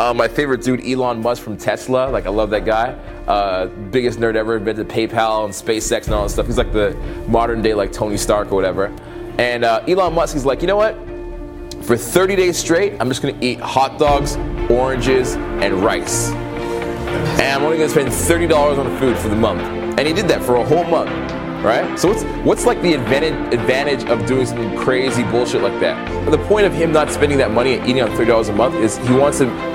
Uh, my favorite dude, Elon Musk from Tesla. Like, I love that guy. Uh, biggest nerd ever, invented PayPal and SpaceX and all that stuff. He's like the modern day, like Tony Stark or whatever. And uh, Elon Musk, he's like, you know what? For 30 days straight, I'm just gonna eat hot dogs, oranges, and rice. And I'm only gonna spend $30 on food for the month. And he did that for a whole month, right? So what's what's like the advantage advantage of doing some crazy bullshit like that? The point of him not spending that money and eating on $30 a month is he wants to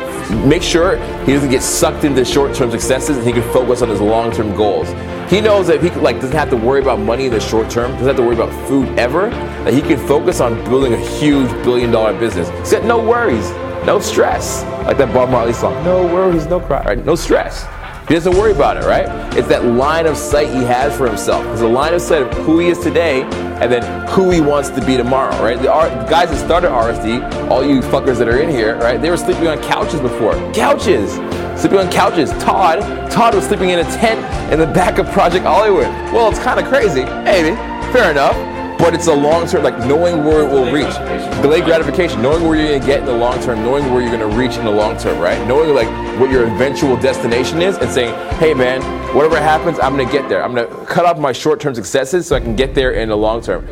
make sure he doesn't get sucked into short-term successes and he can focus on his long-term goals. He knows that if he like doesn't have to worry about money in the short term, doesn't have to worry about food ever, that he can focus on building a huge billion-dollar business. He's got no worries, no stress. Like that Bob Marley song, no worries, no cry, right? No stress. He doesn't worry about it, right? It's that line of sight he has for himself. It's a line of sight of who he is today and then who he wants to be tomorrow, right? The, R- guys that started RSD, all you fuckers that are in here, right? They were sleeping on couches before. Couches! Sleeping on couches. Todd, Todd was sleeping in a tent in the back of Project Hollywood. Well, it's kind of crazy. Maybe. Fair enough but it's a long term, like knowing where it will reach. Delayed gratification, knowing where you're gonna get in the long term, knowing where you're gonna reach in the long term, right? Knowing like what your eventual destination is and saying, hey man, whatever happens, I'm gonna get there. I'm gonna cut off my short term successes so I can get there in the long term.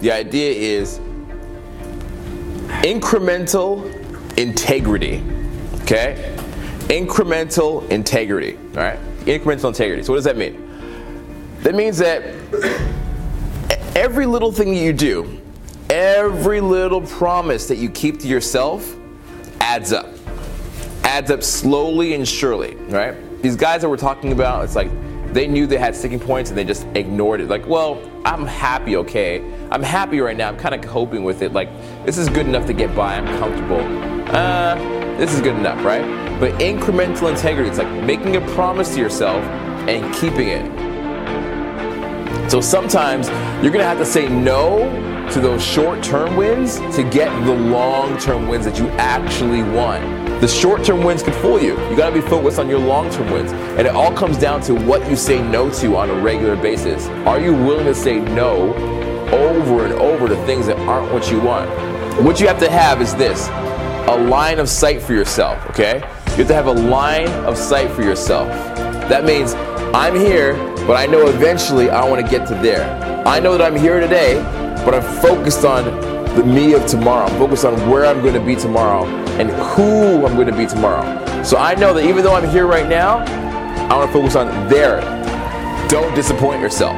The idea is incremental integrity, okay? Incremental integrity, all right? Incremental integrity. So, what does that mean? That means that every little thing that you do, every little promise that you keep to yourself adds up. Adds up slowly and surely, right? These guys that we're talking about, it's like they knew they had sticking points and they just ignored it. Like, well, I'm happy, okay? I'm happy right now. I'm kind of coping with it. Like, this is good enough to get by. I'm comfortable. Uh, this is good enough, right? But incremental integrity, it's like making a promise to yourself and keeping it. So sometimes you're gonna have to say no to those short term wins to get the long term wins that you actually want. The short term wins can fool you. You gotta be focused on your long term wins. And it all comes down to what you say no to on a regular basis. Are you willing to say no over and over to things that aren't what you want? What you have to have is this a line of sight for yourself, okay? You have to have a line of sight for yourself. That means I'm here, but I know eventually I want to get to there. I know that I'm here today, but I'm focused on the me of tomorrow. I'm focused on where I'm going to be tomorrow and who I'm going to be tomorrow. So I know that even though I'm here right now, I want to focus on there. Don't disappoint yourself.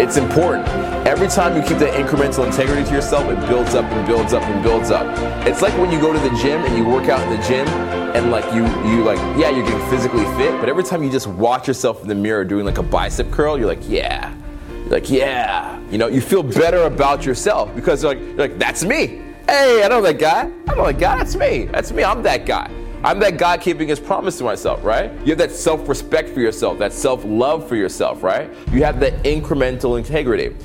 It's important. Every time you keep that incremental integrity to yourself, it builds up and builds up and builds up. It's like when you go to the gym and you work out in the gym and like you you like yeah you're getting physically fit but every time you just watch yourself in the mirror doing like a bicep curl you're like yeah. You're like yeah. You know you feel better about yourself because you're like, you're like that's me. Hey i know that guy. I know that guy. That's me. That's me. I'm that guy i'm that guy keeping his promise to myself right? You have that self-respect for yourself that self-love for yourself right? You have that incremental integrity